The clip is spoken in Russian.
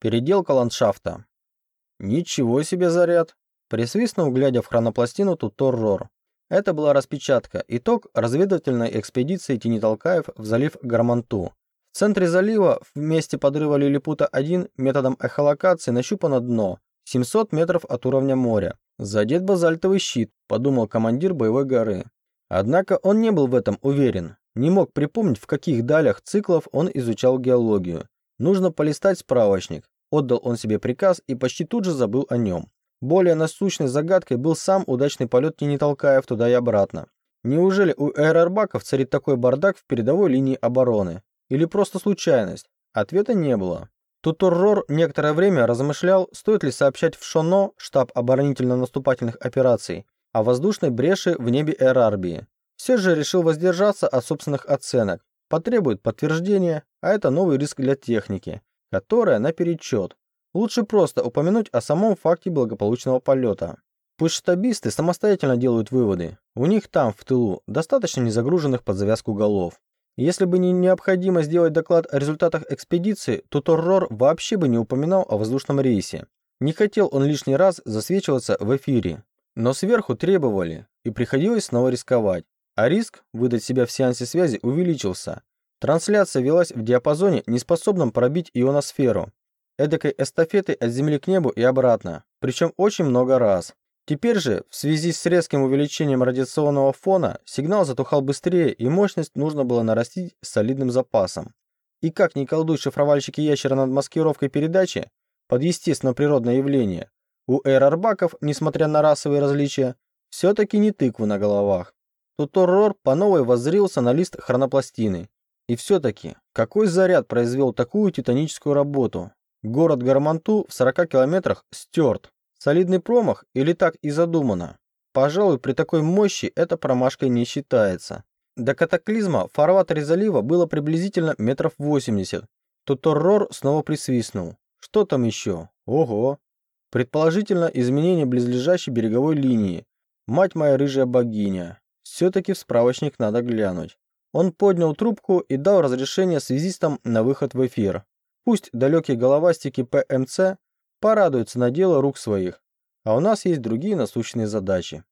Переделка ландшафта. Ничего себе заряд. Присвистнул, глядя в хронопластину Тутор-Рор. Это была распечатка, итог разведывательной экспедиции Тиниталкаев в залив Гарманту. В центре залива, в месте подрыва Лилипута-1, методом эхолокации нащупано дно, 700 метров от уровня моря. Задет базальтовый щит, подумал командир боевой горы. Однако он не был в этом уверен. Не мог припомнить, в каких далях циклов он изучал геологию. Нужно полистать справочник. Отдал он себе приказ и почти тут же забыл о нем. Более насущной загадкой был сам удачный полет Тинитолкаев туда и обратно. Неужели у аэробаков царит такой бардак в передовой линии обороны? Или просто случайность? Ответа не было. Тутуррор некоторое время размышлял, стоит ли сообщать в Шоно, штаб оборонительно-наступательных операций, о воздушной бреши в небе Эрарбии. Все же решил воздержаться от собственных оценок. Потребует подтверждения, а это новый риск для техники, которая наперечет. Лучше просто упомянуть о самом факте благополучного полета. Пусть штабисты самостоятельно делают выводы. У них там, в тылу, достаточно незагруженных под завязку голов. Если бы не необходимо сделать доклад о результатах экспедиции, то Торрор вообще бы не упоминал о воздушном рейсе. Не хотел он лишний раз засвечиваться в эфире. Но сверху требовали, и приходилось снова рисковать. А риск выдать себя в сеансе связи увеличился. Трансляция велась в диапазоне, не способном пробить ионосферу. Эдакой эстафетой от Земли к небу и обратно, причем очень много раз. Теперь же, в связи с резким увеличением радиационного фона, сигнал затухал быстрее, и мощность нужно было нарастить солидным запасом. И как ни колдуют шифровальщики ящера над маскировкой передачи, под естественно-природное явление, у эрарбаков, несмотря на расовые различия, все-таки не тыквы на головах. Туторрор по новой воззрился на лист хронопластины. И все-таки, какой заряд произвел такую титаническую работу? Город Гарманту в 40 километрах стерт. Солидный промах или так и задумано? Пожалуй, при такой мощи это промашкой не считается. До катаклизма в фарватере залива было приблизительно метров 80. Туторрор снова присвистнул. Что там еще? Ого! Предположительно, изменение близлежащей береговой линии. Мать моя рыжая богиня. Все-таки в справочник надо глянуть. Он поднял трубку и дал разрешение связистам на выход в эфир. Пусть далекие головастики ПМЦ порадуются на дело рук своих, а у нас есть другие насущные задачи.